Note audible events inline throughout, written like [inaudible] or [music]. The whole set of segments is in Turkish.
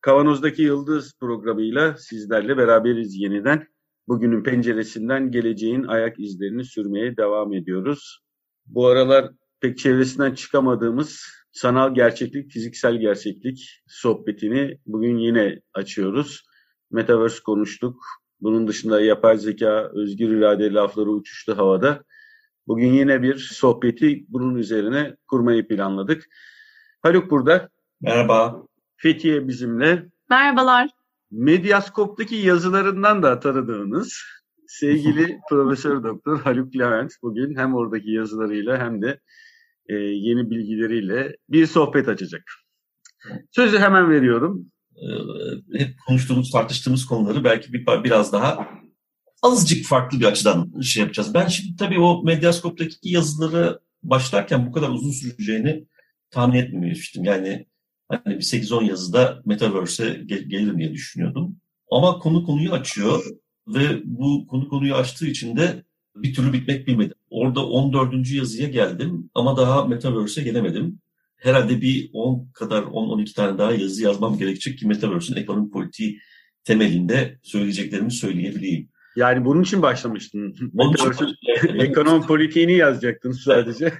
Kavanoz'daki Yıldız programıyla sizlerle beraberiz yeniden. Bugünün penceresinden geleceğin ayak izlerini sürmeye devam ediyoruz. Bu aralar pek çevresinden çıkamadığımız sanal gerçeklik, fiziksel gerçeklik sohbetini bugün yine açıyoruz. Metaverse konuştuk. Bunun dışında yapay zeka, özgür irade lafları uçuştu havada. Bugün yine bir sohbeti bunun üzerine kurmayı planladık. Haluk burada. Merhaba. Fethiye bizimle. Merhabalar. Medyaskop'taki yazılarından da tanıdığınız sevgili [laughs] Profesör Doktor Haluk Levent bugün hem oradaki yazılarıyla hem de e, yeni bilgileriyle bir sohbet açacak. Sözü hemen veriyorum. Ee, hep konuştuğumuz, tartıştığımız konuları belki bir, biraz daha azıcık farklı bir açıdan şey yapacağız. Ben şimdi tabii o Medyaskop'taki yazıları başlarken bu kadar uzun süreceğini tahmin etmemiştim. Yani hani bir 8-10 yazıda Metaverse'e gel- gelir diye düşünüyordum. Ama konu konuyu açıyor ve bu konu konuyu açtığı için de bir türlü bitmek bilmedi. Orada 14. yazıya geldim ama daha Metaverse'e gelemedim. Herhalde bir 10 kadar 10-12 tane daha yazı yazmam gerekecek ki Metaverse'ün ekonomi politiği temelinde söyleyeceklerimi söyleyebileyim. Yani bunun için başlamıştın. Metaverse'ün [laughs] ekonomi politiğini yazacaktın sadece.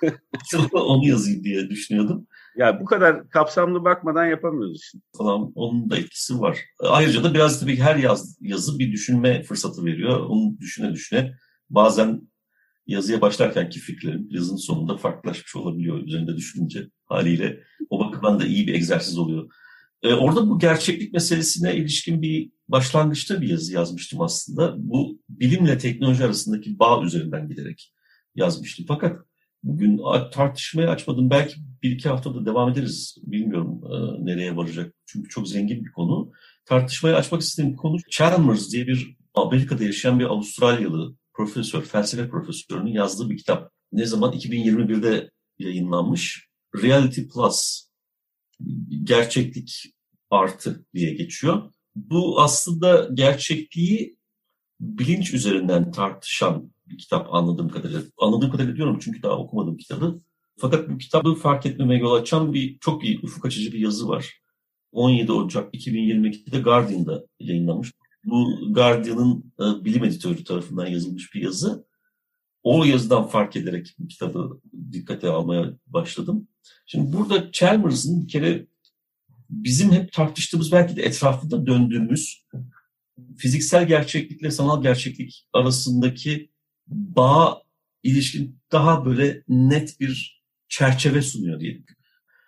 Onu yazayım diye düşünüyordum. Ya bu kadar kapsamlı bakmadan yapamıyoruz. Falan onun da etkisi var. Ayrıca da biraz tabii her yaz, yazı bir düşünme fırsatı veriyor. Onu düşüne düşüne bazen yazıya başlarkenki fikirlerim yazının sonunda farklılaşmış olabiliyor üzerinde düşününce haliyle. O bakımdan da iyi bir egzersiz oluyor. Ee, orada bu gerçeklik meselesine ilişkin bir başlangıçta bir yazı yazmıştım aslında. Bu bilimle teknoloji arasındaki bağ üzerinden giderek yazmıştım. Fakat bugün tartışmaya açmadım. Belki bir iki haftada devam ederiz. Bilmiyorum e, nereye varacak. Çünkü çok zengin bir konu. Tartışmaya açmak istediğim konu Chalmers diye bir Amerika'da yaşayan bir Avustralyalı profesör, felsefe profesörünün yazdığı bir kitap. Ne zaman? 2021'de yayınlanmış. Reality Plus, gerçeklik artı diye geçiyor. Bu aslında gerçekliği bilinç üzerinden tartışan bir kitap anladığım kadarıyla. Anladığım kadarıyla diyorum çünkü daha okumadım kitabı. Fakat bu kitabı fark etmeme yol açan bir çok iyi ufuk açıcı bir yazı var. 17 Ocak 2022'de Guardian'da yayınlanmış. Bu Guardian'ın e, bilim editörü tarafından yazılmış bir yazı. O yazıdan fark ederek bu kitabı dikkate almaya başladım. Şimdi burada Chalmers'ın bir kere bizim hep tartıştığımız belki de etrafında döndüğümüz fiziksel gerçeklikle sanal gerçeklik arasındaki bağ ilişkin daha böyle net bir çerçeve sunuyor diyelim.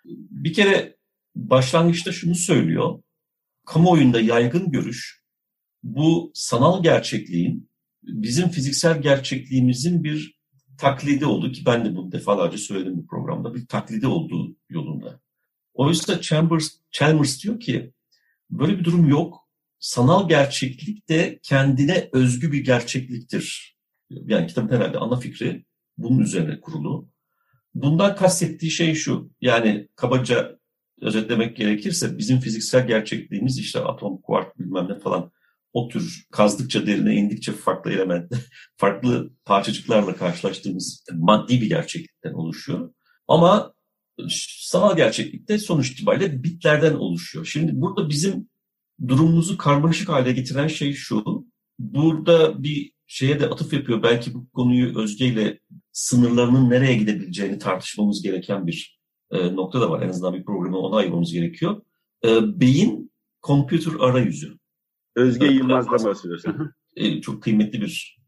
Bir kere başlangıçta şunu söylüyor. Kamuoyunda yaygın görüş bu sanal gerçekliğin bizim fiziksel gerçekliğimizin bir taklidi olduğu ki ben de bunu defalarca söyledim bu programda bir taklidi olduğu yolunda. Oysa Chambers, Chalmers diyor ki böyle bir durum yok. Sanal gerçeklik de kendine özgü bir gerçekliktir. Yani kitabın herhalde ana fikri bunun üzerine kurulu. Bundan kastettiği şey şu. Yani kabaca özetlemek gerekirse bizim fiziksel gerçekliğimiz işte atom, kuark bilmem ne falan o tür kazdıkça derine indikçe farklı element, [laughs] farklı parçacıklarla karşılaştığımız maddi bir gerçeklikten oluşuyor. Ama sanal gerçeklikte sonuç itibariyle bitlerden oluşuyor. Şimdi burada bizim durumumuzu karmaşık hale getiren şey şu. Burada bir şeye de atıf yapıyor. Belki bu konuyu Özge ile sınırlarının nereye gidebileceğini tartışmamız gereken bir e, nokta da var. En azından bir programı ona ayırmamız gerekiyor. E, beyin computer arayüzü. Özge Yılmaz'dan bahsediyorsun. E, çok kıymetli bir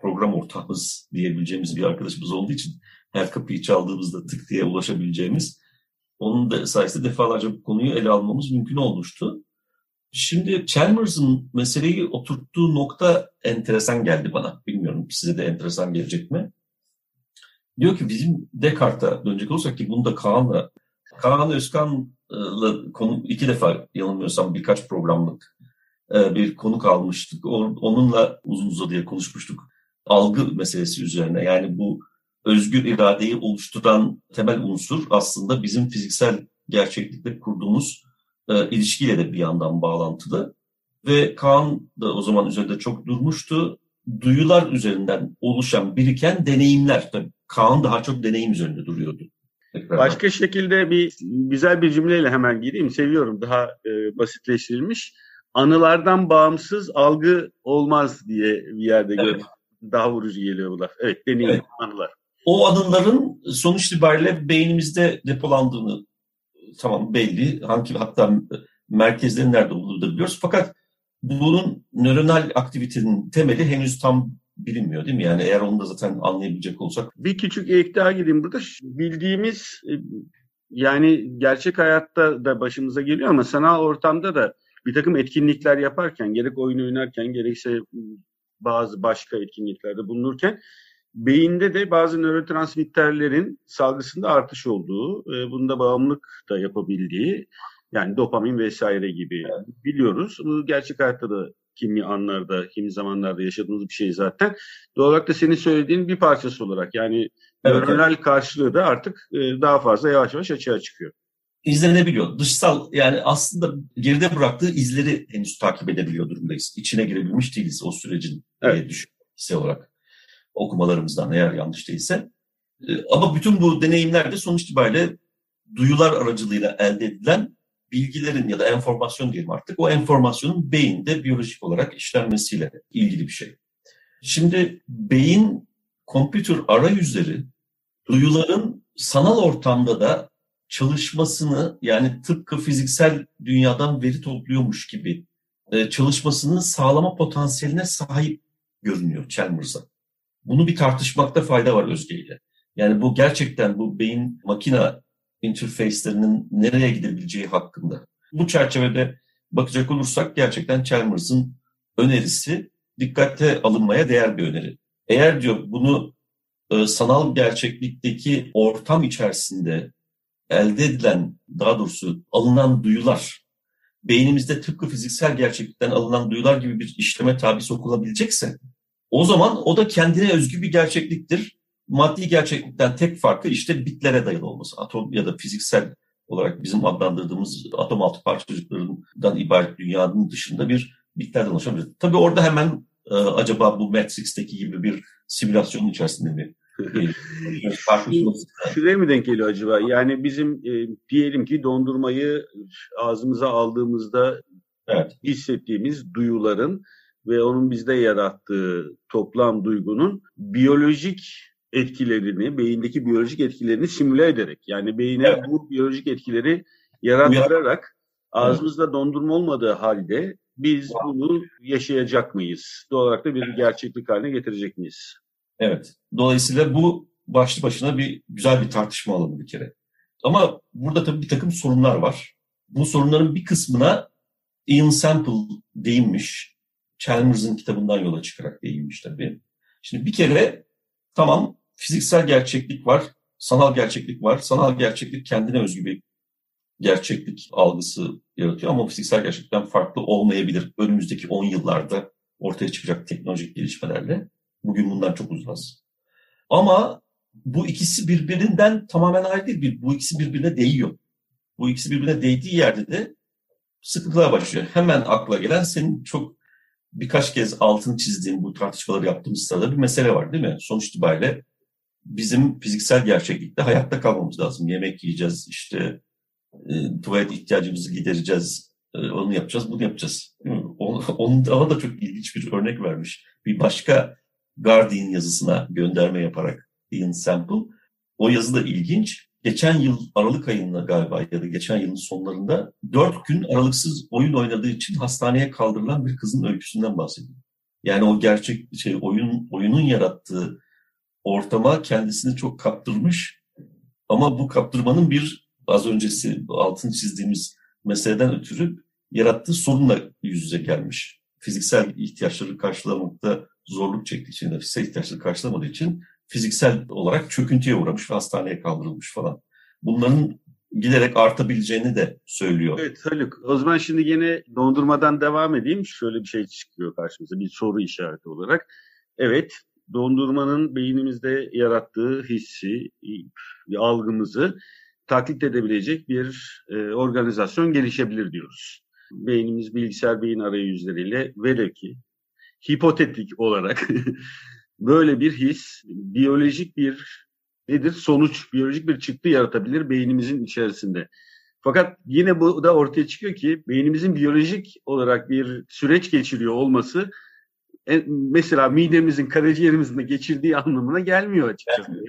program ortağımız diyebileceğimiz bir arkadaşımız olduğu için her kapıyı çaldığımızda tık diye ulaşabileceğimiz onun da sayesinde defalarca bu konuyu ele almamız mümkün olmuştu. Şimdi Chalmers'ın meseleyi oturttuğu nokta enteresan geldi bana. Bilmiyorum size de enteresan gelecek mi? Diyor ki bizim Descartes'a dönecek olursak ki bunu da Kaan'la, Kaan Özkan'la konu iki defa yanılmıyorsam birkaç programlık e, bir konuk almıştık. Onunla uzun uzadıya konuşmuştuk. Algı meselesi üzerine. Yani bu özgür iradeyi oluşturan temel unsur aslında bizim fiziksel gerçeklikle kurduğumuz e, ilişkiyle de bir yandan bağlantılı. Ve Kaan da o zaman üzerinde çok durmuştu. Duyular üzerinden oluşan, biriken deneyimler. Tabii Kaan daha çok deneyim üzerinde duruyordu. Tekrar Başka şekilde bir güzel bir cümleyle hemen gireyim. Seviyorum daha e, basitleştirilmiş. Anılardan bağımsız algı olmaz diye bir yerde evet. Daha vurucu geliyor bu laf. Evet deneyim evet. anılar. O anıların sonuç itibariyle beynimizde depolandığını tamam belli. Hangi hatta merkezlerin nerede olduğunu da biliyoruz. Fakat bunun nöronal aktivitenin temeli henüz tam bilinmiyor değil mi? Yani eğer onu da zaten anlayabilecek olsak. Bir küçük ek daha gireyim burada. Bildiğimiz e, yani gerçek hayatta da başımıza geliyor ama sanal ortamda da bir takım etkinlikler yaparken gerek oyun oynarken gerekse bazı başka etkinliklerde bulunurken beyinde de bazı nörotransmitterlerin salgısında artış olduğu, e, bunda bağımlılık da yapabildiği yani dopamin vesaire gibi biliyoruz. Bu gerçek hayatta da kimi anlarda, kimi zamanlarda yaşadığımız bir şey zaten. Doğal olarak da senin söylediğin bir parçası olarak yani evet, nöronal evet. karşılığı da artık e, daha fazla yavaş yavaş açığa çıkıyor. İzlenebiliyor. Dışsal yani aslında geride bıraktığı izleri henüz takip edebiliyor durumdayız. İçine girebilmiş değiliz o sürecin evet. düşüncesi olarak okumalarımızdan eğer yanlış değilse. E, ama bütün bu deneyimler de sonuç itibariyle duyular aracılığıyla elde edilen bilgilerin ya da enformasyon diyelim artık o enformasyonun beyinde biyolojik olarak işlenmesiyle ilgili bir şey. Şimdi beyin kompütür arayüzleri duyuların sanal ortamda da çalışmasını yani tıpkı fiziksel dünyadan veri topluyormuş gibi e, çalışmasını sağlama potansiyeline sahip görünüyor Chalmers'a. Bunu bir tartışmakta fayda var Özge. Yani bu gerçekten bu beyin makina interface'lerinin nereye gidebileceği hakkında. Bu çerçevede bakacak olursak gerçekten Chalmers'ın önerisi dikkate alınmaya değer bir öneri. Eğer diyor bunu e, sanal gerçeklikteki ortam içerisinde elde edilen, daha doğrusu alınan duyular, beynimizde tıpkı fiziksel gerçeklikten alınan duyular gibi bir işleme tabi sokulabilecekse, o zaman o da kendine özgü bir gerçekliktir maddi gerçeklikten tek farkı işte bitlere dayalı olması. Atom ya da fiziksel olarak bizim adlandırdığımız atom altı parçacıklarından ibaret dünyanın dışında bir bitlerden oluşan Tabii orada hemen e, acaba bu Matrix'teki gibi bir simülasyonun içerisinde mi [laughs] Şuraya mı denk geliyor acaba? Yani bizim e, diyelim ki dondurmayı ağzımıza aldığımızda evet. hissettiğimiz duyuların ve onun bizde yarattığı toplam duygunun biyolojik etkilerini, beyindeki biyolojik etkilerini simüle ederek yani beyine evet. bu biyolojik etkileri yarattırarak ağzımızda dondurma olmadığı halde biz bunu yaşayacak mıyız? Doğal olarak da bir gerçeklik haline getirecek miyiz? Evet. Dolayısıyla bu başlı başına bir güzel bir tartışma alanı bir kere. Ama burada tabii bir takım sorunlar var. Bu sorunların bir kısmına Ian Sample değinmiş. Chalmers'ın kitabından yola çıkarak değinmiş tabii. Şimdi bir kere tamam fiziksel gerçeklik var, sanal gerçeklik var. Sanal gerçeklik kendine özgü bir gerçeklik algısı yaratıyor ama fiziksel gerçeklikten farklı olmayabilir. Önümüzdeki 10 yıllarda ortaya çıkacak teknolojik gelişmelerle. Bugün bundan çok uzağız. Ama bu ikisi birbirinden tamamen ayrı değil. Bu ikisi birbirine değiyor. Bu ikisi birbirine değdiği yerde de sıkıntılar başlıyor. Hemen akla gelen senin çok birkaç kez altını çizdiğin bu tartışmaları yaptığımız sırada bir mesele var değil mi? Sonuç itibariyle bizim fiziksel gerçeklikte hayatta kalmamız lazım. Yemek yiyeceğiz, işte e, tuvalet ihtiyacımızı gidereceğiz, e, onu yapacağız, bunu yapacağız. [laughs] Onun, onun da çok ilginç bir örnek vermiş. Bir başka Guardian yazısına gönderme yaparak Ian Sample. O yazı da ilginç. Geçen yıl Aralık ayında galiba ya da geçen yılın sonlarında dört gün aralıksız oyun oynadığı için hastaneye kaldırılan bir kızın öyküsünden bahsediyor. Yani o gerçek şey oyun oyunun yarattığı ortama kendisini çok kaptırmış. Ama bu kaptırmanın bir az öncesi altını çizdiğimiz meseleden ötürü yarattığı sorunla yüz yüze gelmiş. Fiziksel ihtiyaçları karşılamakta zorluk çektiği için, fiziksel ihtiyaçları karşılamadığı için fiziksel olarak çöküntüye uğramış ve hastaneye kaldırılmış falan. Bunların giderek artabileceğini de söylüyor. Evet Haluk. O zaman şimdi yine dondurmadan devam edeyim. Şöyle bir şey çıkıyor karşımıza bir soru işareti olarak. Evet dondurmanın beynimizde yarattığı hissi, algımızı taklit edebilecek bir e, organizasyon gelişebilir diyoruz. Beynimiz bilgisayar beyin arayüzleriyle velev ki hipotetik olarak [laughs] böyle bir his, biyolojik bir nedir? Sonuç, biyolojik bir çıktı yaratabilir beynimizin içerisinde. Fakat yine bu da ortaya çıkıyor ki beynimizin biyolojik olarak bir süreç geçiriyor olması e, mesela midemizin, karaciğerimizin de geçirdiği anlamına gelmiyor açıkçası. [laughs]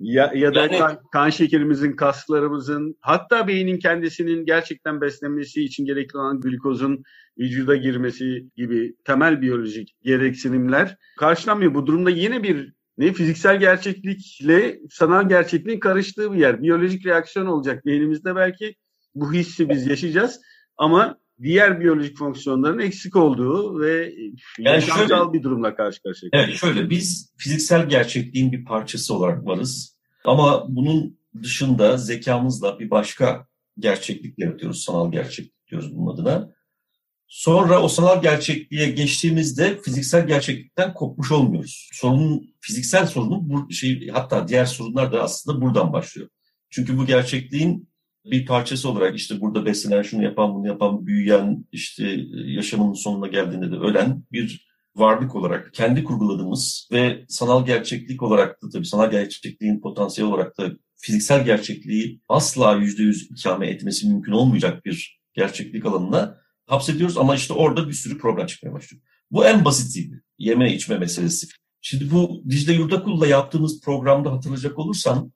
ya, ya da yani, kan, kan şekerimizin, kaslarımızın, hatta beynin kendisinin gerçekten beslenmesi için gerekli olan glikozun vücuda girmesi gibi temel biyolojik gereksinimler karşılanmıyor. Bu durumda yine bir ne fiziksel gerçeklikle sanal gerçekliğin karıştığı bir yer. Biyolojik reaksiyon olacak beynimizde belki bu hissi biz yaşayacağız ama diğer biyolojik fonksiyonların eksik olduğu ve yani şöyle, bir durumla karşı karşıya. Evet şöyle biz fiziksel gerçekliğin bir parçası olarak varız. Ama bunun dışında zekamızla bir başka gerçeklik yaratıyoruz. Sanal gerçeklik diyoruz bunun adına. Sonra o sanal gerçekliğe geçtiğimizde fiziksel gerçeklikten kopmuş olmuyoruz. Sorunun, fiziksel sorunun bu şey, hatta diğer sorunlar da aslında buradan başlıyor. Çünkü bu gerçekliğin bir parçası olarak işte burada beslenen, şunu yapan, bunu yapan, büyüyen, işte yaşamının sonuna geldiğinde de ölen bir varlık olarak kendi kurguladığımız ve sanal gerçeklik olarak da tabii sanal gerçekliğin potansiyel olarak da fiziksel gerçekliği asla yüzde yüz ikame etmesi mümkün olmayacak bir gerçeklik alanına hapsediyoruz ama işte orada bir sürü problem çıkmaya başlıyor. Bu en basitiydi. Yeme içme meselesi. Şimdi bu Dicle Yurdakul'la yaptığımız programda hatırlayacak olursan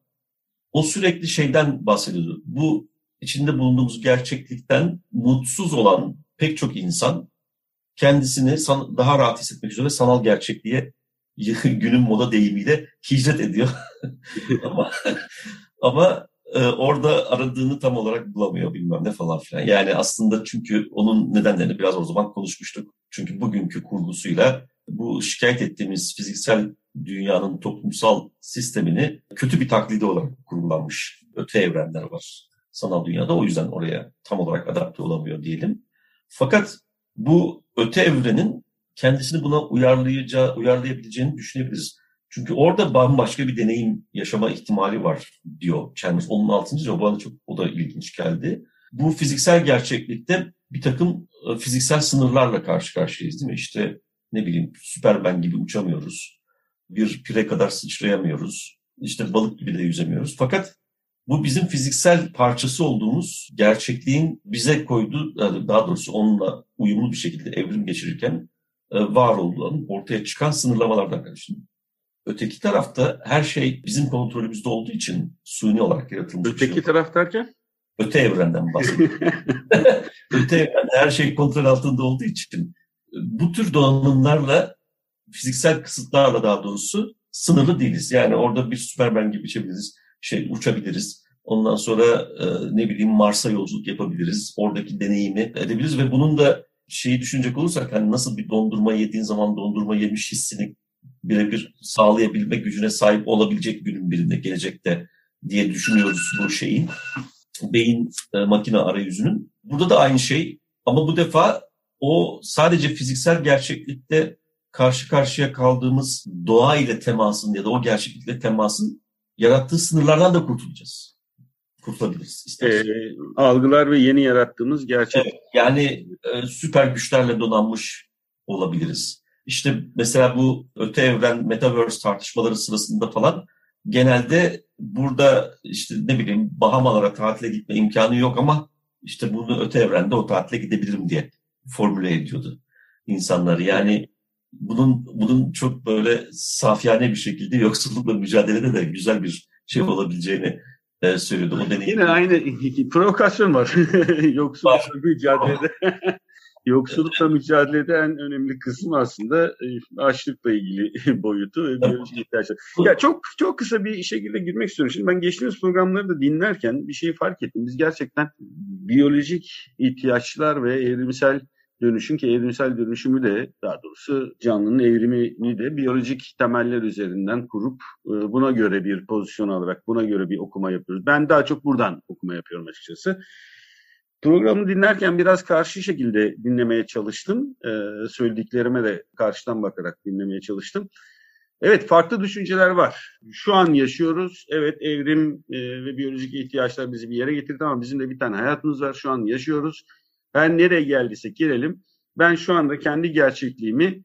o sürekli şeyden bahsediyordu. Bu içinde bulunduğumuz gerçeklikten mutsuz olan pek çok insan kendisini daha rahat hissetmek üzere sanal gerçekliğe [laughs] günün moda deyimiyle hicret ediyor. [laughs] ama ama e, orada aradığını tam olarak bulamıyor bilmem ne falan filan. Yani aslında çünkü onun nedenlerini biraz o zaman konuşmuştuk. Çünkü bugünkü kurgusuyla bu şikayet ettiğimiz fiziksel dünyanın toplumsal sistemini kötü bir taklidi olarak kurgulanmış öte evrenler var sanal dünyada. O yüzden oraya tam olarak adapte olamıyor diyelim. Fakat bu öte evrenin kendisini buna uyarlayacağı, uyarlayabileceğini düşünebiliriz. Çünkü orada bambaşka bir deneyim yaşama ihtimali var diyor Chalmers. Onun altıncı o bana çok o da ilginç geldi. Bu fiziksel gerçeklikte bir takım e, fiziksel sınırlarla karşı karşıyayız değil mi? İşte ne bileyim Süpermen gibi uçamıyoruz. Bir pire kadar sıçrayamıyoruz. İşte balık gibi de yüzemiyoruz. Fakat bu bizim fiziksel parçası olduğumuz gerçekliğin bize koyduğu, daha doğrusu onunla uyumlu bir şekilde evrim geçirirken e, var olduğu ortaya çıkan sınırlamalardan karşıyım. Öteki tarafta her şey bizim kontrolümüzde olduğu için suni olarak yaratılmış Öteki şey. taraf derken? Öte evrenden bahsediyorum. [laughs] [laughs] Öte evrende her şey kontrol altında olduğu için bu tür donanımlarla fiziksel kısıtlarla daha doğrusu sınırlı değiliz. Yani orada bir Superman gibi içebiliriz, şey uçabiliriz. Ondan sonra e, ne bileyim Mars'a yolculuk yapabiliriz. Oradaki deneyimi edebiliriz ve bunun da şeyi düşünecek olursak hani nasıl bir dondurma yediğin zaman dondurma yemiş hissini birebir sağlayabilme gücüne sahip olabilecek günün birinde gelecekte diye düşünüyoruz bu şeyin beyin e, makine arayüzünün. Burada da aynı şey ama bu defa o sadece fiziksel gerçeklikte karşı karşıya kaldığımız doğa ile temasın ya da o gerçeklikle temasın yarattığı sınırlardan da kurtulacağız. Kurtulabiliriz. E, algılar ve yeni yarattığımız gerçek. Evet, yani e, süper güçlerle donanmış olabiliriz. İşte mesela bu öte evren metaverse tartışmaları sırasında falan genelde burada işte ne bileyim Bahamalara tatile gitme imkanı yok ama işte bunu öte evrende o tatile gidebilirim diye formüle ediyordu insanları. Yani bunun bunun çok böyle safyane bir şekilde yoksullukla mücadelede de güzel bir şey olabileceğini e, söylüyordu. O deneyim. Yine aynı [laughs] provokasyon var. [laughs] yoksullukla mücadelede. Yoksullukla mücadelede en önemli kısım aslında e, açlıkla ilgili [laughs] boyutu ve biyolojik ihtiyaçlar. Ya çok çok kısa bir şekilde girmek istiyorum. Şimdi ben geçtiğimiz programları da dinlerken bir şeyi fark ettim. Biz gerçekten biyolojik ihtiyaçlar ve evrimsel dönüşün ki evrimsel dönüşümü de daha doğrusu canlının evrimini de biyolojik temeller üzerinden kurup e, buna göre bir pozisyon alarak buna göre bir okuma yapıyoruz. Ben daha çok buradan okuma yapıyorum açıkçası. Programı dinlerken biraz karşı şekilde dinlemeye çalıştım. Ee, söylediklerime de karşıdan bakarak dinlemeye çalıştım. Evet farklı düşünceler var. Şu an yaşıyoruz. Evet evrim e, ve biyolojik ihtiyaçlar bizi bir yere getirdi ama bizim de bir tane hayatımız var. Şu an yaşıyoruz. Ben nereye geldiysek gelelim. Ben şu anda kendi gerçekliğimi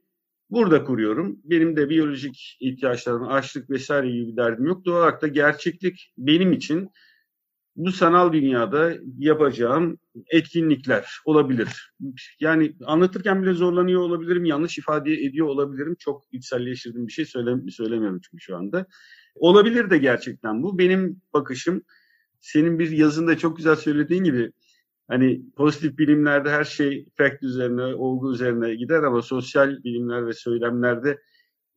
burada kuruyorum. Benim de biyolojik ihtiyaçlarım, açlık vesaire gibi bir derdim yok. Doğal olarak da gerçeklik benim için bu sanal dünyada yapacağım etkinlikler olabilir. Yani anlatırken bile zorlanıyor olabilirim, yanlış ifade ediyor olabilirim. Çok içselleştirdiğim bir şey söyle, söylemiyorum çünkü şu anda. Olabilir de gerçekten bu. Benim bakışım, senin bir yazında çok güzel söylediğin gibi hani pozitif bilimlerde her şey fact üzerine, olgu üzerine gider ama sosyal bilimler ve söylemlerde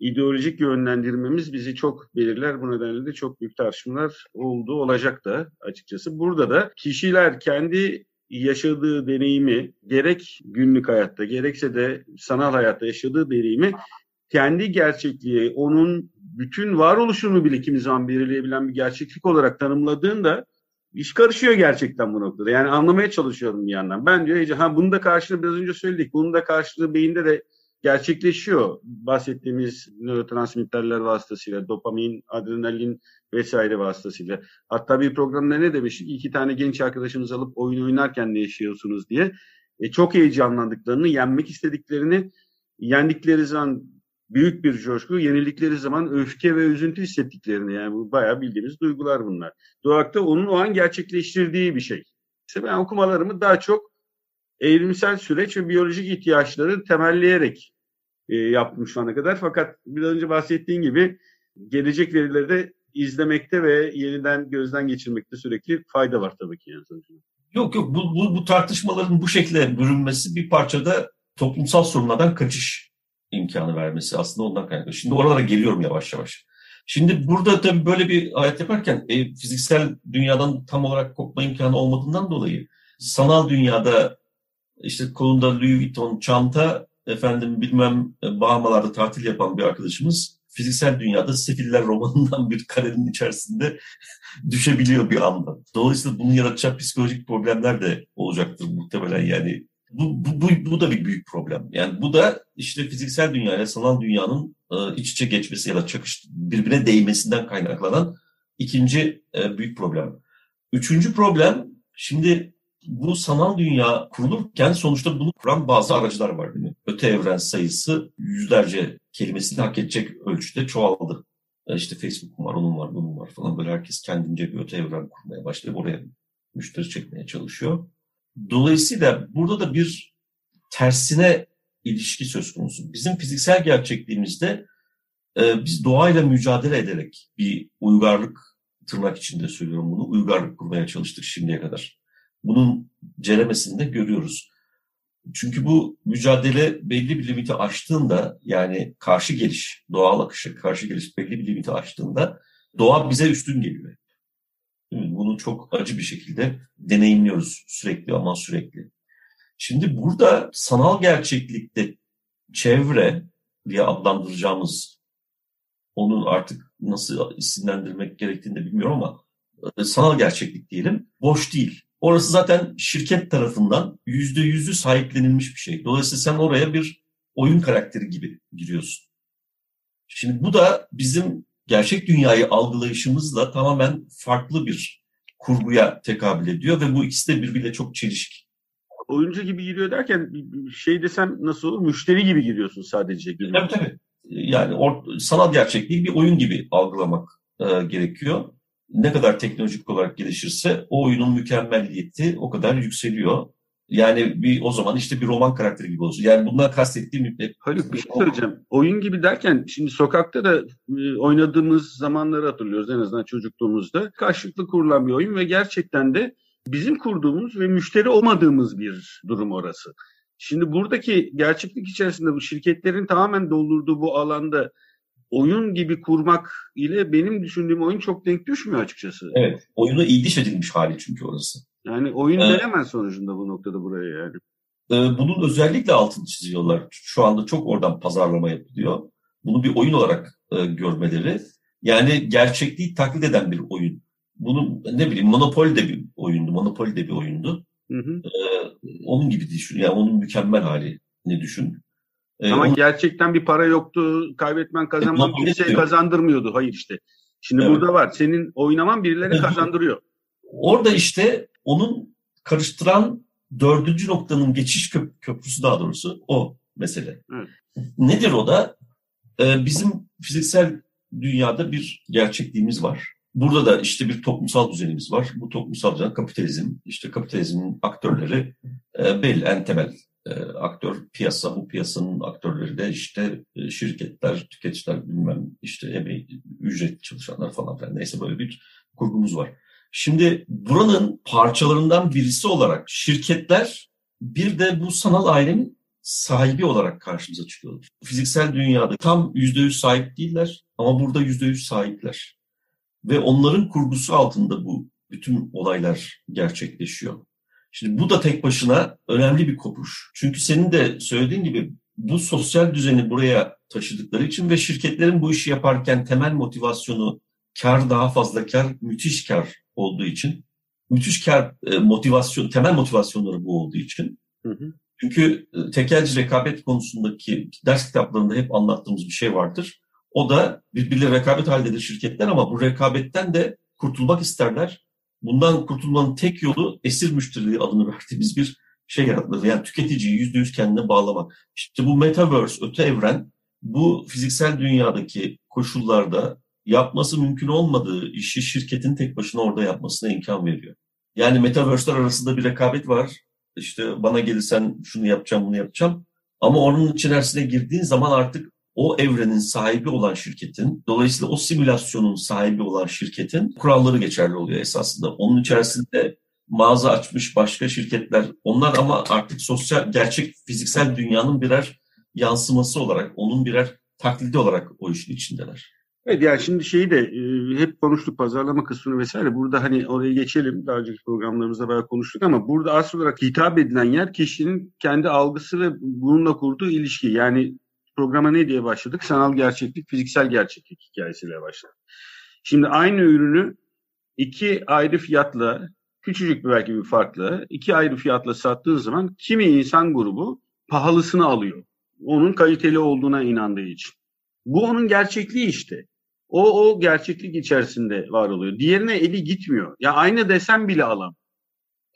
ideolojik yönlendirmemiz bizi çok belirler. Bu nedenle de çok büyük tartışmalar oldu, olacak da açıkçası. Burada da kişiler kendi yaşadığı deneyimi gerek günlük hayatta gerekse de sanal hayatta yaşadığı deneyimi kendi gerçekliği, onun bütün varoluşunu bile kimi zaman belirleyebilen bir gerçeklik olarak tanımladığında iş karışıyor gerçekten bu noktada. Yani anlamaya çalışıyorum bir yandan. Ben diyor ha bunu da karşılığı biraz önce söyledik. Bunun da karşılığı beyinde de gerçekleşiyor. Bahsettiğimiz nörotransmitterler vasıtasıyla, dopamin, adrenalin vesaire vasıtasıyla. Hatta bir programda ne demiştik? İki tane genç arkadaşımız alıp oyun oynarken ne yaşıyorsunuz diye. E, çok heyecanlandıklarını, yenmek istediklerini, yendikleri zaman büyük bir coşku, yenildikleri zaman öfke ve üzüntü hissettiklerini yani bu bayağı bildiğimiz duygular bunlar. Doğakta onun o an gerçekleştirdiği bir şey. İşte ben okumalarımı daha çok evrimsel süreç ve biyolojik ihtiyaçları temelleyerek e, yaptım şu ana kadar. Fakat biraz önce bahsettiğim gibi gelecek verileri de izlemekte ve yeniden gözden geçirmekte sürekli fayda var tabii ki. Yani. Yok yok bu, bu, bu tartışmaların bu şekilde bürünmesi bir parçada toplumsal sorunlardan kaçış imkanı vermesi aslında ondan kaynaklı. Şimdi oralara geliyorum yavaş yavaş. Şimdi burada tabii böyle bir hayat yaparken e, fiziksel dünyadan tam olarak kopma imkanı olmadığından dolayı sanal dünyada işte kolunda Louis Vuitton çanta, efendim bilmem e, Bahamalarda tatil yapan bir arkadaşımız fiziksel dünyada Sefiller romanından bir karenin içerisinde [laughs] düşebiliyor bir anda. Dolayısıyla bunu yaratacağı psikolojik problemler de olacaktır muhtemelen yani. Bu, bu, bu, bu da bir büyük problem. Yani bu da işte fiziksel dünya sanal dünyanın e, iç içe geçmesi ya da çakış birbirine değmesinden kaynaklanan ikinci e, büyük problem. Üçüncü problem şimdi bu sanal dünya kurulurken sonuçta bunu kuran bazı aracılar var değil mi? Öte evren sayısı yüzlerce kelimesini hak edecek ölçüde çoğaldı. E, işte Facebook var, onun var, bunun var falan böyle herkes kendince bir öte evren kurmaya başlayıp oraya müşteri çekmeye çalışıyor. Dolayısıyla burada da bir tersine ilişki söz konusu. Bizim fiziksel gerçekliğimizde e, biz doğayla mücadele ederek bir uygarlık tırnak içinde söylüyorum bunu uygarlık kurmaya çalıştık şimdiye kadar. Bunun ceremesini de görüyoruz. Çünkü bu mücadele belli bir limiti aştığında yani karşı geliş, doğal akışa karşı geliş belli bir limiti aştığında doğa bize üstün geliyor. Bunu çok acı bir şekilde deneyimliyoruz sürekli ama sürekli. Şimdi burada sanal gerçeklikte çevre diye adlandıracağımız onu artık nasıl isimlendirmek gerektiğini de bilmiyorum ama e, sanal gerçeklik diyelim boş değil. Orası zaten şirket tarafından yüzde yüzü sahiplenilmiş bir şey. Dolayısıyla sen oraya bir oyun karakteri gibi giriyorsun. Şimdi bu da bizim gerçek dünyayı algılayışımızla tamamen farklı bir kurguya tekabül ediyor ve bu ikisi de birbiriyle çok çelişik. Oyuncu gibi giriyor derken şey desem nasıl olur? Müşteri gibi giriyorsun sadece. Tabii tabii. Yani or, sanal gerçekliği bir oyun gibi algılamak e, gerekiyor ne kadar teknolojik olarak gelişirse o oyunun mükemmelliyeti o kadar yükseliyor. Yani bir o zaman işte bir roman karakteri gibi olsun. Yani bundan kastettiğim hep... Haluk bir şey söyleyeceğim. Oyun gibi derken şimdi sokakta da e, oynadığımız zamanları hatırlıyoruz en azından çocukluğumuzda. Karşılıklı kurulan bir oyun ve gerçekten de bizim kurduğumuz ve müşteri olmadığımız bir durum orası. Şimdi buradaki gerçeklik içerisinde bu şirketlerin tamamen doldurduğu bu alanda oyun gibi kurmak ile benim düşündüğüm oyun çok denk düşmüyor açıkçası. Evet. Oyunu diş edilmiş hali çünkü orası. Yani oyun evet. denemez sonucunda bu noktada buraya yani. e, bunun özellikle altını çiziyorlar. Şu anda çok oradan pazarlama yapılıyor. Bunu bir oyun olarak e, görmeleri. Yani gerçekliği taklit eden bir oyun. Bunun ne bileyim Monopoly de bir oyundu. Monopoly de bir oyundu. Hı hı. Ee, onun gibi düşün. Yani onun mükemmel hali ne düşün. Ee, Ama onun... gerçekten bir para yoktu. Kaybetmen kazanman e, kimseye kazandırmıyordu. Hayır işte. Şimdi evet. burada var. Senin oynaman birileri kazandırıyor. Orada işte onun karıştıran dördüncü noktanın geçiş köp köprüsü daha doğrusu o mesele. Evet. Nedir o da? Ee, bizim fiziksel dünyada bir gerçekliğimiz var. Burada da işte bir toplumsal düzenimiz var. Bu toplumsal düzen kapitalizm. İşte kapitalizmin aktörleri e, belli en temel e, aktör piyasa. Bu piyasanın aktörleri de işte e, şirketler, tüketiciler bilmem işte emeği, ücret çalışanlar falan filan. Neyse böyle bir kurgumuz var. Şimdi buranın parçalarından birisi olarak şirketler bir de bu sanal ailenin sahibi olarak karşımıza çıkıyorlar. Fiziksel dünyada tam yüzde yüz sahip değiller ama burada yüzde yüz sahipler. Ve onların kurgusu altında bu bütün olaylar gerçekleşiyor. Şimdi bu da tek başına önemli bir kopuş. Çünkü senin de söylediğin gibi bu sosyal düzeni buraya taşıdıkları için ve şirketlerin bu işi yaparken temel motivasyonu kar daha fazla kar, müthiş kar olduğu için, müthiş kar e, motivasyon, temel motivasyonları bu olduğu için. Hı hı. Çünkü e, tekelci rekabet konusundaki ders kitaplarında hep anlattığımız bir şey vardır. O da birbirle rekabet halindedir şirketler ama bu rekabetten de kurtulmak isterler. Bundan kurtulmanın tek yolu esir müşteriliği adını verdiğimiz bir şey yaratmak. Yani tüketiciyi yüzde yüz kendine bağlamak. İşte bu metaverse, öte evren bu fiziksel dünyadaki koşullarda yapması mümkün olmadığı işi şirketin tek başına orada yapmasına imkan veriyor. Yani metaverse'ler arasında bir rekabet var. İşte bana gelirsen şunu yapacağım, bunu yapacağım. Ama onun içerisine girdiğin zaman artık o evrenin sahibi olan şirketin, dolayısıyla o simülasyonun sahibi olan şirketin kuralları geçerli oluyor esasında. Onun içerisinde mağaza açmış başka şirketler, onlar ama artık sosyal, gerçek fiziksel dünyanın birer yansıması olarak, onun birer taklidi olarak o işin içindeler. Evet yani şimdi şeyi de e, hep konuştuk pazarlama kısmını vesaire. Burada hani oraya geçelim. Daha önceki programlarımızda bayağı konuştuk ama burada asıl olarak hitap edilen yer kişinin kendi algısı ve bununla kurduğu ilişki. Yani programa ne diye başladık? Sanal gerçeklik, fiziksel gerçeklik hikayesiyle başladık. Şimdi aynı ürünü iki ayrı fiyatla, küçücük bir belki bir farklı, iki ayrı fiyatla sattığın zaman kimi insan grubu pahalısını alıyor. Onun kaliteli olduğuna inandığı için. Bu onun gerçekliği işte. O o gerçeklik içerisinde var oluyor. Diğerine eli gitmiyor. Ya aynı desem bile alam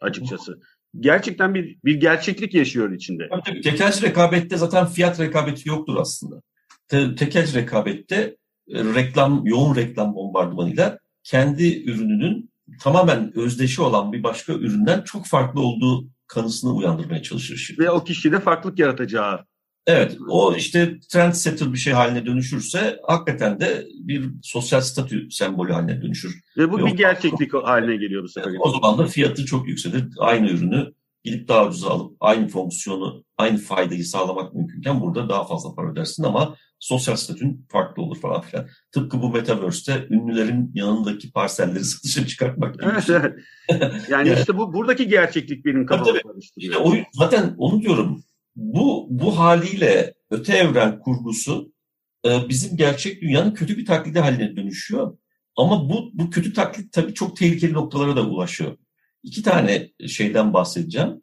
açıkçası gerçekten bir bir gerçeklik yaşıyor içinde. Tabii. Tekelci rekabette zaten fiyat rekabeti yoktur aslında. Te, tekelci rekabette e, reklam, yoğun reklam bombardımanıyla kendi ürününün tamamen özdeşi olan bir başka üründen çok farklı olduğu kanısını uyandırmaya çalışır. Ve o kişide farklılık yaratacağı Evet, o işte trendsetter bir şey haline dönüşürse hakikaten de bir sosyal statü sembolü haline dönüşür. Ve bu Ve bir gerçeklik haline geliyor bu sefer. O zaman da fiyatı çok yükselir. Aynı ürünü gidip daha ucuza alıp aynı fonksiyonu, aynı faydayı sağlamak mümkünken burada daha fazla para ödersin ama sosyal statün farklı olur falan filan. Tıpkı bu Metaverse'te ünlülerin yanındaki parselleri [laughs] satışa çıkartmak gibi. Evet, şey. evet. [laughs] Yani, yani işte bu buradaki gerçeklik benim kafamı karıştırıyor. İşte o, zaten onu diyorum bu, bu haliyle öte evren kurgusu e, bizim gerçek dünyanın kötü bir taklidi haline dönüşüyor. Ama bu, bu kötü taklit tabii çok tehlikeli noktalara da ulaşıyor. İki tane şeyden bahsedeceğim.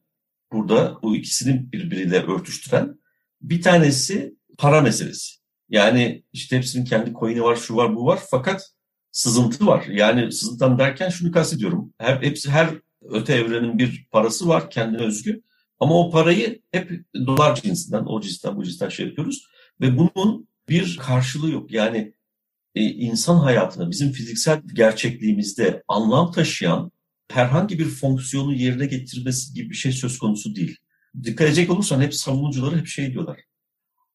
Burada bu ikisini birbiriyle örtüştüren. Bir tanesi para meselesi. Yani işte hepsinin kendi coin'i var, şu var, bu var. Fakat sızıntı var. Yani sızıntıdan derken şunu kastediyorum. Her, hepsi, her öte evrenin bir parası var kendine özgü. Ama o parayı hep dolar cinsinden, o cinsten bu cinsten şey yapıyoruz. Ve bunun bir karşılığı yok. Yani e, insan hayatına, bizim fiziksel gerçekliğimizde anlam taşıyan herhangi bir fonksiyonu yerine getirmesi gibi bir şey söz konusu değil. Dikkat edecek olursan hep savunucuları hep şey diyorlar.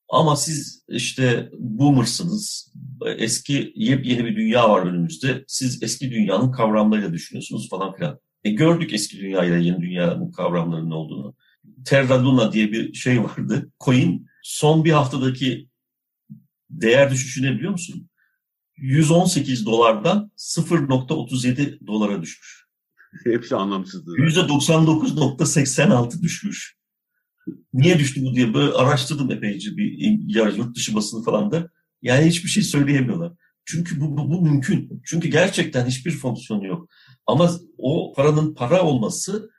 Ama siz işte boomersınız, eski yepyeni bir dünya var önümüzde. Siz eski dünyanın kavramlarıyla düşünüyorsunuz falan filan. E gördük eski dünya ile yeni dünyanın kavramlarının olduğunu. Terra Luna diye bir şey vardı. Coin son bir haftadaki değer düşüşünü biliyor musun? 118 dolardan 0.37 dolara düşmüş. Hepsi anlamsızdı. %99.86 düşmüş. Niye düştü bu diye böyle araştırdım epeyce bir yurt dışı basını falan da. Yani hiçbir şey söyleyemiyorlar. Çünkü bu, bu, bu mümkün. Çünkü gerçekten hiçbir fonksiyonu yok. Ama o paranın para olması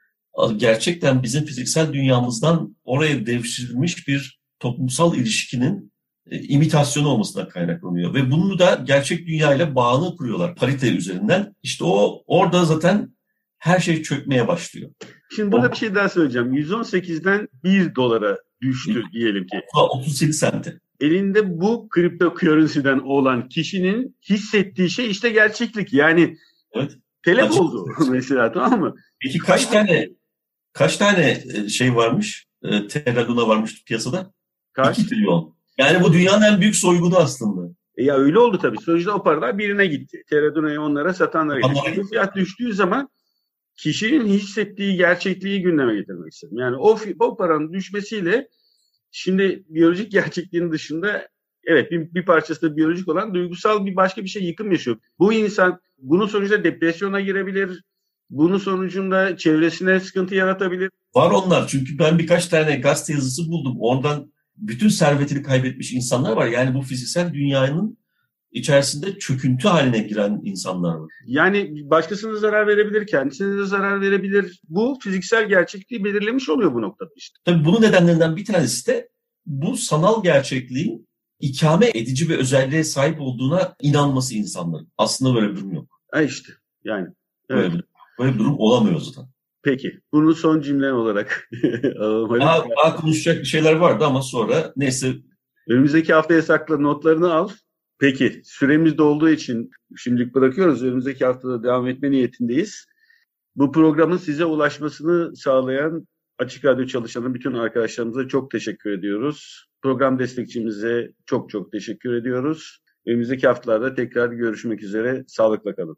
gerçekten bizim fiziksel dünyamızdan oraya devşirilmiş bir toplumsal ilişkinin e, imitasyonu olmasından kaynaklanıyor. Ve bunu da gerçek dünyayla bağını kuruyorlar parite üzerinden. İşte o orada zaten her şey çökmeye başlıyor. Şimdi burada o, bir şey daha söyleyeceğim. 118'den 1 dolara düştü diyelim ki. 37 sente. Elinde bu kripto currency'den olan kişinin hissettiği şey işte gerçeklik. Yani evet. telef oldu [laughs] mesela tamam mı? Peki kaç tane kaç tane e, şey varmış? E, Terra Luna varmış piyasada? Kaç? 2 trilyon. Yani bu dünyanın en büyük soygunu aslında. E ya öyle oldu tabii. Sonuçta o paralar birine gitti. Terra onlara satanlara gitti. Fiyat düştüğü zaman kişinin hissettiği gerçekliği gündeme getirmek istedim. Yani o, o paranın düşmesiyle şimdi biyolojik [laughs] gerçekliğin dışında evet bir, bir parçası da biyolojik olan duygusal bir başka bir şey yıkım yaşıyor. Bu insan bunun sonucunda depresyona girebilir. Bunun sonucunda çevresine sıkıntı yaratabilir. Var onlar çünkü ben birkaç tane gazete yazısı buldum. Oradan bütün servetini kaybetmiş insanlar var. Yani bu fiziksel dünyanın içerisinde çöküntü haline giren insanlar var. Yani başkasına zarar verebilir, kendisine de zarar verebilir. Bu fiziksel gerçekliği belirlemiş oluyor bu noktada işte. Tabii bunun nedenlerinden bir tanesi de bu sanal gerçekliğin ikame edici bir özelliğe sahip olduğuna inanması insanların. Aslında böyle bir durum yok. Ha işte yani. Evet. Böyle, bir, böyle bir durum olamıyor zaten. Peki. Bunu son cümle olarak [laughs] alalım. Daha, daha konuşacak şeyler vardı ama sonra neyse. Önümüzdeki haftaya sakla notlarını al. Peki. Süremiz dolduğu için şimdilik bırakıyoruz. Önümüzdeki haftada devam etme niyetindeyiz. Bu programın size ulaşmasını sağlayan Açık Radyo çalışanı bütün arkadaşlarımıza çok teşekkür ediyoruz. Program destekçimize çok çok teşekkür ediyoruz. Önümüzdeki haftalarda tekrar görüşmek üzere. Sağlıkla kalın.